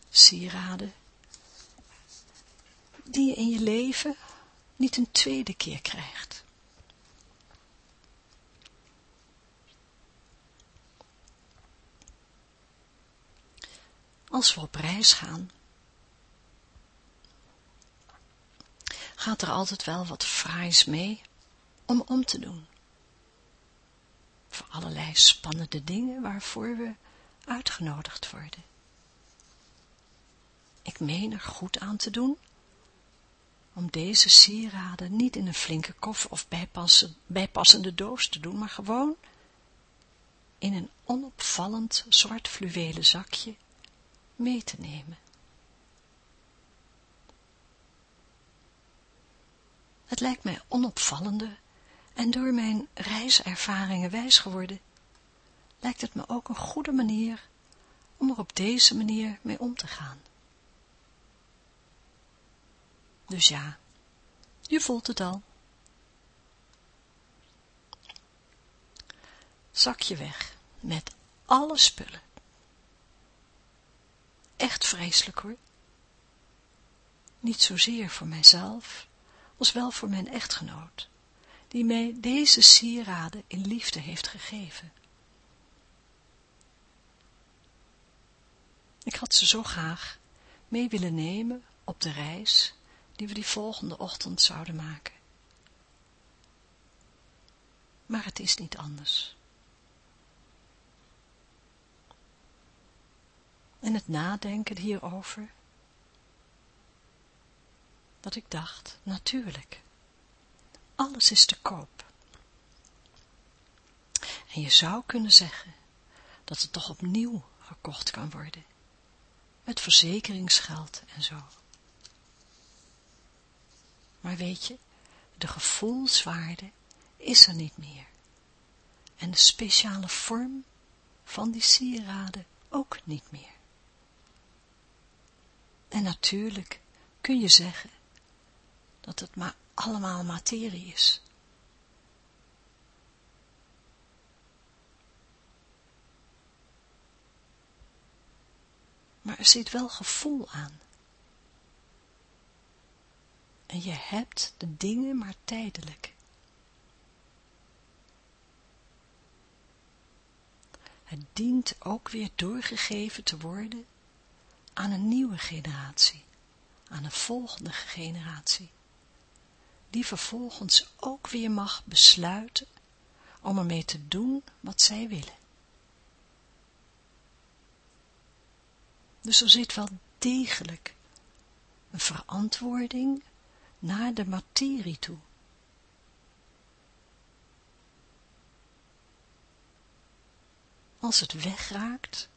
Sieraden die je in je leven niet een tweede keer krijgt. Als we op reis gaan, gaat er altijd wel wat fraais mee, om om te doen. Voor allerlei spannende dingen waarvoor we uitgenodigd worden. Ik meen er goed aan te doen om deze sieraden niet in een flinke koffer of bijpassende doos te doen, maar gewoon in een onopvallend zwart fluwelen zakje mee te nemen. Het lijkt mij onopvallende en door mijn reiservaringen wijs geworden, lijkt het me ook een goede manier om er op deze manier mee om te gaan. Dus ja, je voelt het al. Zakje weg met alle spullen. Echt vreselijk hoor. Niet zozeer voor mijzelf, als wel voor mijn echtgenoot, die mij deze sieraden in liefde heeft gegeven. Ik had ze zo graag mee willen nemen op de reis die we die volgende ochtend zouden maken. Maar het is niet anders. En het nadenken hierover, dat ik dacht, natuurlijk, alles is te koop. En je zou kunnen zeggen, dat het toch opnieuw gekocht kan worden, met verzekeringsgeld en zo. Maar weet je, de gevoelswaarde is er niet meer. En de speciale vorm van die sieraden ook niet meer. En natuurlijk kun je zeggen dat het maar allemaal materie is. Maar er zit wel gevoel aan. En je hebt de dingen maar tijdelijk. Het dient ook weer doorgegeven te worden aan een nieuwe generatie, aan een volgende generatie, die vervolgens ook weer mag besluiten om ermee te doen wat zij willen. Dus er zit wel degelijk een verantwoording naar de materie toe. Als het wegraakt,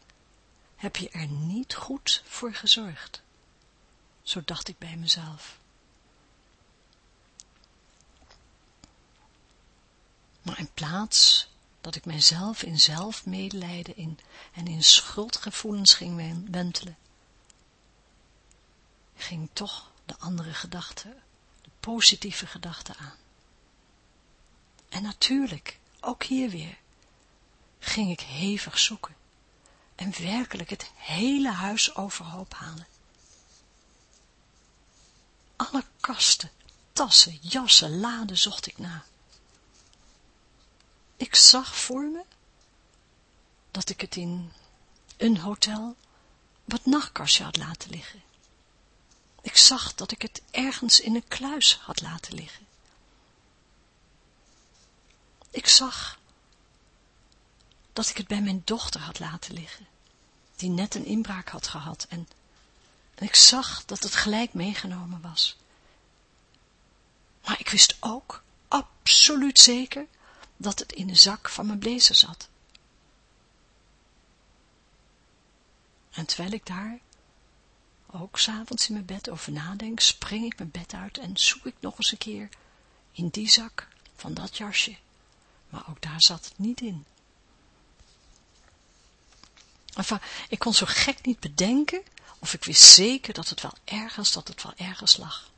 heb je er niet goed voor gezorgd. Zo dacht ik bij mezelf. Maar in plaats dat ik mijzelf in zelfmedelijden in, en in schuldgevoelens ging wentelen, ging toch de andere gedachte positieve gedachten aan. En natuurlijk, ook hier weer, ging ik hevig zoeken en werkelijk het hele huis overhoop halen. Alle kasten, tassen, jassen, laden zocht ik na. Ik zag voor me dat ik het in een hotel het nachtkastje had laten liggen. Ik zag dat ik het ergens in een kluis had laten liggen. Ik zag dat ik het bij mijn dochter had laten liggen, die net een inbraak had gehad en, ik zag dat het gelijk meegenomen was. Maar ik wist ook, absoluut zeker, dat het in de zak van mijn blazer zat. En terwijl ik daar ook s'avonds in mijn bed over nadenk, spring ik mijn bed uit en zoek ik nog eens een keer in die zak van dat jasje. Maar ook daar zat het niet in. Ik kon zo gek niet bedenken, of ik wist zeker dat het wel ergens, dat het wel ergens lag.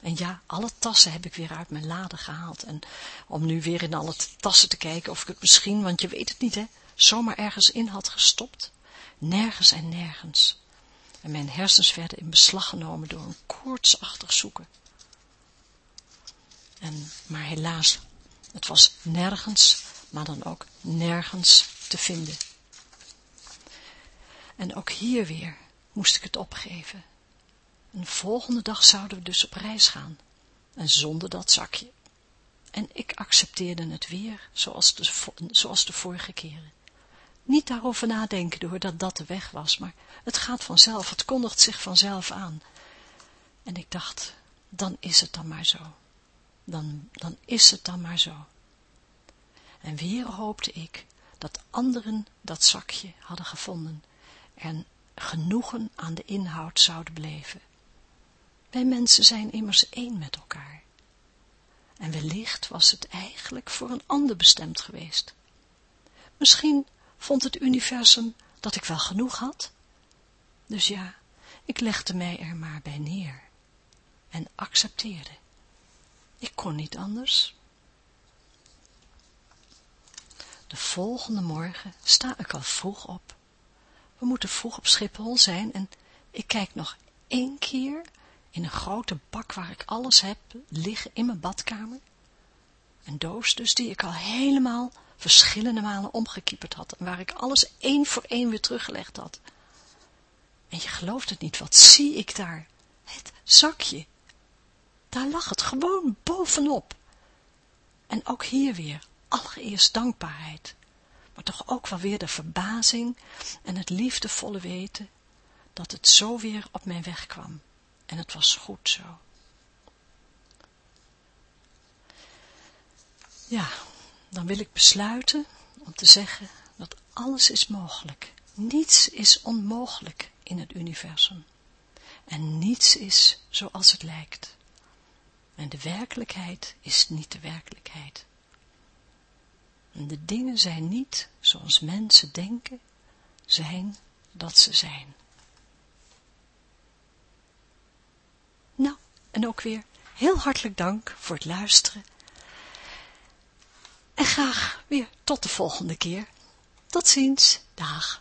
En ja, alle tassen heb ik weer uit mijn lade gehaald. En om nu weer in alle tassen te kijken of ik het misschien, want je weet het niet hè, zomaar ergens in had gestopt. Nergens en nergens en mijn hersens werden in beslag genomen door een koortsachtig zoeken. En, maar helaas, het was nergens, maar dan ook nergens te vinden. En ook hier weer moest ik het opgeven. En de volgende dag zouden we dus op reis gaan. En zonder dat zakje. En ik accepteerde het weer, zoals de, zoals de vorige keren. Niet daarover nadenken door dat dat de weg was, maar het gaat vanzelf, het kondigt zich vanzelf aan. En ik dacht, dan is het dan maar zo. Dan, dan is het dan maar zo. En weer hoopte ik dat anderen dat zakje hadden gevonden en genoegen aan de inhoud zouden beleven. Wij mensen zijn immers één met elkaar. En wellicht was het eigenlijk voor een ander bestemd geweest. Misschien vond het universum dat ik wel genoeg had. Dus ja, ik legde mij er maar bij neer en accepteerde. Ik kon niet anders. De volgende morgen sta ik al vroeg op. Moeten vroeg op Schiphol zijn en ik kijk nog één keer in een grote bak waar ik alles heb liggen in mijn badkamer. Een doos dus die ik al helemaal verschillende malen omgekieperd had en waar ik alles één voor één weer teruggelegd had. En je gelooft het niet, wat zie ik daar? Het zakje. Daar lag het gewoon bovenop. En ook hier weer, allereerst dankbaarheid, maar toch ook wel weer de verbazing en het liefdevolle weten dat het zo weer op mijn weg kwam. En het was goed zo. Ja, dan wil ik besluiten om te zeggen dat alles is mogelijk. Niets is onmogelijk in het universum. En niets is zoals het lijkt. En de werkelijkheid is niet de werkelijkheid. De dingen zijn niet zoals mensen denken, zijn dat ze zijn. Nou, en ook weer heel hartelijk dank voor het luisteren. En graag weer tot de volgende keer. Tot ziens. Dag.